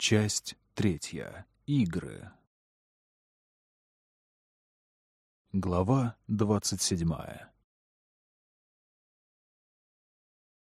Часть третья. Игры. Глава двадцать седьмая.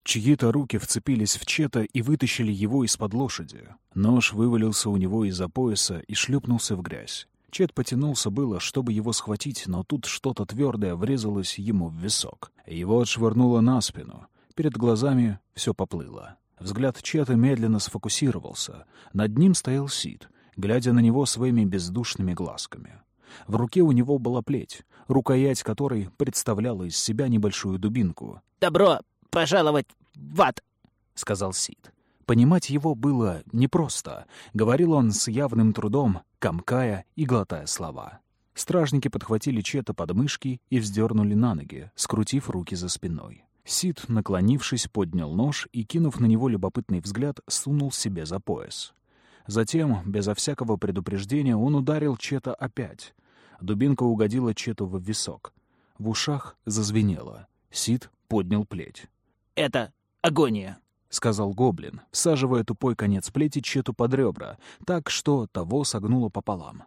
Чьи-то руки вцепились в Чета и вытащили его из-под лошади. Нож вывалился у него из-за пояса и шлепнулся в грязь. Чет потянулся было, чтобы его схватить, но тут что-то твердое врезалось ему в висок. Его отшвырнуло на спину. Перед глазами все поплыло. Взгляд Чета медленно сфокусировался. Над ним стоял Сид, глядя на него своими бездушными глазками. В руке у него была плеть, рукоять которой представляла из себя небольшую дубинку. «Добро пожаловать в ад!» — сказал Сид. Понимать его было непросто. Говорил он с явным трудом, комкая и глотая слова. Стражники подхватили Чета под мышки и вздернули на ноги, скрутив руки за спиной. Сид, наклонившись, поднял нож и, кинув на него любопытный взгляд, сунул себе за пояс. Затем, безо всякого предупреждения, он ударил Чета опять. Дубинка угодила Чету в висок. В ушах зазвенело. Сид поднял плеть. «Это агония», — сказал гоблин, всаживая тупой конец плети Чету под ребра, так что того согнуло пополам.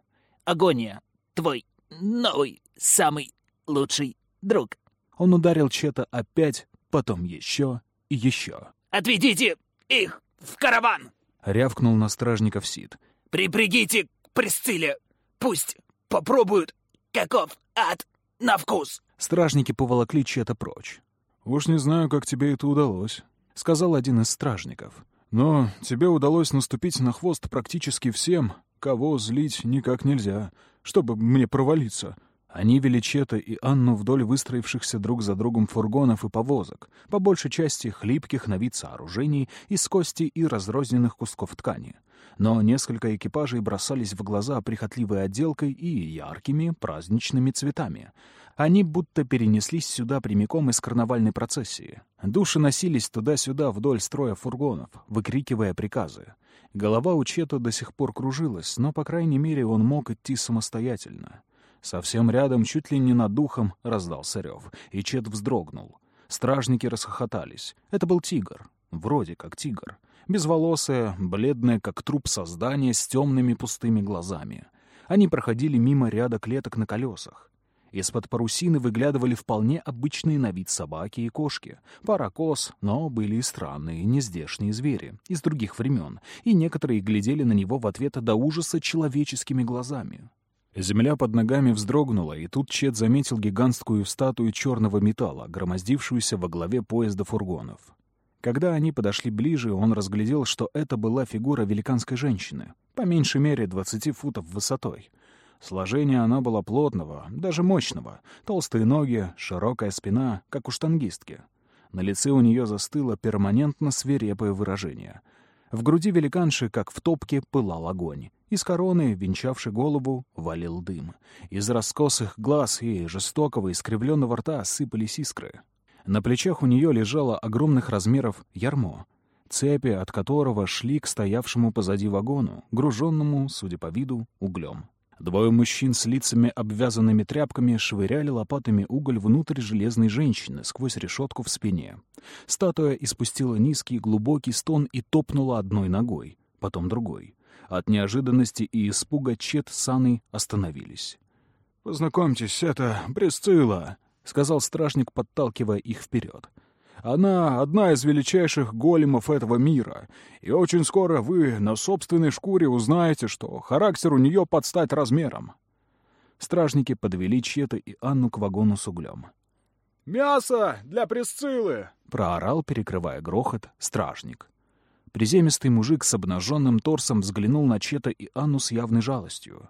«Агония, твой новый, самый лучший друг». Он ударил Чета опять, потом еще и еще. «Отведите их в караван!» — рявкнул на стражников Сид. «Припрягите к Пресцилле! Пусть попробуют, каков ад на вкус!» Стражники поволокли Чета прочь. «Уж не знаю, как тебе это удалось», — сказал один из стражников. «Но тебе удалось наступить на хвост практически всем, кого злить никак нельзя, чтобы мне провалиться. Они вели Чета и Анну вдоль выстроившихся друг за другом фургонов и повозок, по большей части хлипких на вид сооружений из кости и разрозненных кусков ткани. Но несколько экипажей бросались в глаза прихотливой отделкой и яркими праздничными цветами. Они будто перенеслись сюда прямиком из карнавальной процессии. Души носились туда-сюда вдоль строя фургонов, выкрикивая приказы. Голова у Чета до сих пор кружилась, но, по крайней мере, он мог идти самостоятельно. Совсем рядом, чуть ли не над духом, раздался рев, и Чет вздрогнул. Стражники расхохотались. Это был тигр. Вроде как тигр. Безволосое, бледное, как труп создание с темными пустыми глазами. Они проходили мимо ряда клеток на колесах. Из-под парусины выглядывали вполне обычные на вид собаки и кошки. Пара коз, но были и странные, нездешние звери из других времен, и некоторые глядели на него в ответ до ужаса человеческими глазами. Земля под ногами вздрогнула, и тут Чет заметил гигантскую статую черного металла, громоздившуюся во главе поезда фургонов. Когда они подошли ближе, он разглядел, что это была фигура великанской женщины, по меньшей мере 20 футов высотой. Сложение она была плотного, даже мощного, толстые ноги, широкая спина, как у штангистки. На лице у нее застыло перманентно свирепое выражение. В груди великанши, как в топке, пылал огонь. Из короны, венчавшей голову, валил дым. Из раскосых глаз и жестокого искривленного рта сыпались искры. На плечах у нее лежало огромных размеров ярмо, цепи от которого шли к стоявшему позади вагону, груженному, судя по виду, углем. Двое мужчин с лицами, обвязанными тряпками, швыряли лопатами уголь внутрь железной женщины сквозь решетку в спине. Статуя испустила низкий глубокий стон и топнула одной ногой, потом другой. От неожиданности и испуга Чет с Анной остановились. «Познакомьтесь, это Пресцилла», — сказал стражник, подталкивая их вперед. «Она одна из величайших големов этого мира, и очень скоро вы на собственной шкуре узнаете, что характер у нее под стать размером». Стражники подвели Чета и Анну к вагону с углем. «Мясо для Пресциллы!» — проорал, перекрывая грохот, стражник. Приземистый мужик с обнаженным торсом взглянул на Чета и Анну с явной жалостью.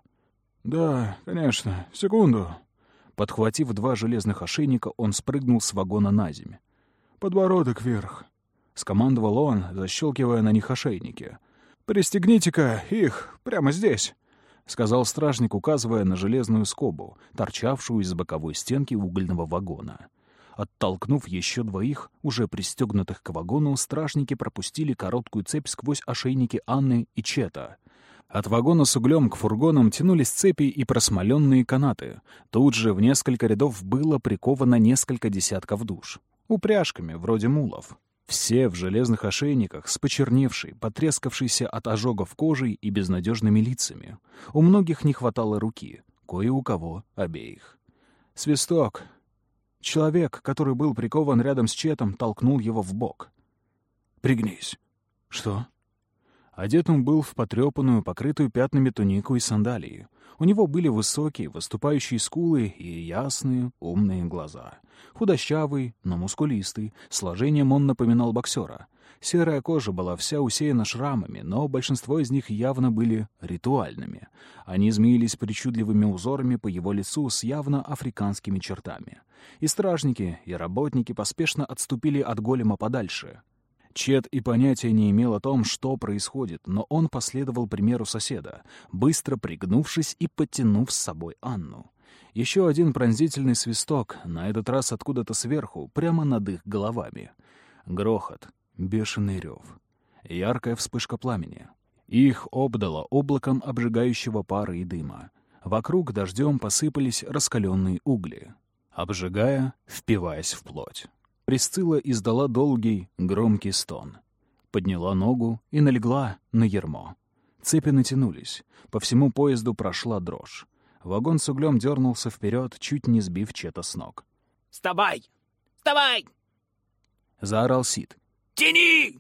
«Да, конечно. Секунду». Подхватив два железных ошейника, он спрыгнул с вагона на землю. «Подбородок вверх», — скомандовал он, защелкивая на них ошейники. «Пристегните-ка их прямо здесь», — сказал стражник, указывая на железную скобу, торчавшую из боковой стенки угольного вагона. Оттолкнув еще двоих, уже пристегнутых к вагону, стражники пропустили короткую цепь сквозь ошейники Анны и Чета — от вагона с углем к фургонам тянулись цепи и просмоленные канаты. Тут же в несколько рядов было приковано несколько десятков душ. Упряжками, вроде мулов. Все в железных ошейниках, с почерневшей, потрескавшейся от ожогов кожей и безнадежными лицами. У многих не хватало руки, кое у кого обеих. Свисток. Человек, который был прикован рядом с Четом, толкнул его в бок. «Пригнись». «Что?» Одет он был в потрепанную, покрытую пятнами тунику и сандалии. У него были высокие, выступающие скулы и ясные, умные глаза. Худощавый, но мускулистый, сложением он напоминал боксера. Серая кожа была вся усеяна шрамами, но большинство из них явно были ритуальными. Они змеились причудливыми узорами по его лицу с явно африканскими чертами. И стражники, и работники поспешно отступили от голема подальше. Чет и понятия не имел о том, что происходит, но он последовал примеру соседа, быстро пригнувшись и подтянув с собой Анну. Еще один пронзительный свисток, на этот раз откуда-то сверху, прямо над их головами. Грохот, бешеный рев, яркая вспышка пламени. Их обдало облаком обжигающего пара и дыма. Вокруг дождем посыпались раскаленные угли, обжигая, впиваясь в плоть. Присцилла издала долгий, громкий стон. Подняла ногу и налегла на ермо. Цепи натянулись. По всему поезду прошла дрожь. Вагон с углем дернулся вперед, чуть не сбив Чета с ног. «Вставай! Вставай!» — заорал Сид. «Тяни!»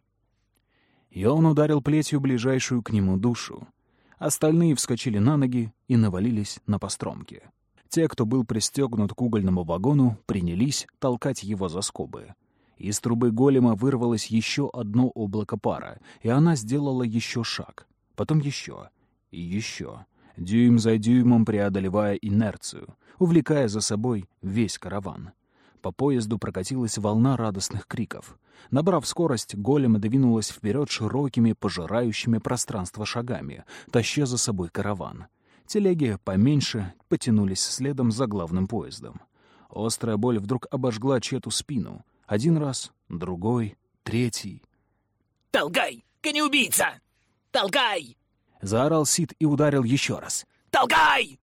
И он ударил плетью ближайшую к нему душу. Остальные вскочили на ноги и навалились на постромки. Те, кто был пристегнут к угольному вагону, принялись толкать его за скобы. Из трубы голема вырвалось еще одно облако пара, и она сделала еще шаг. Потом еще. И еще. Дюйм за дюймом преодолевая инерцию, увлекая за собой весь караван. По поезду прокатилась волна радостных криков. Набрав скорость, голем двинулась вперед широкими, пожирающими пространство шагами, таща за собой караван — Телеги поменьше потянулись следом за главным поездом. Острая боль вдруг обожгла Чету спину. Один раз, другой, третий. «Толкай, конеубийца! Толкай!» Заорал Сид и ударил еще раз. «Толкай!»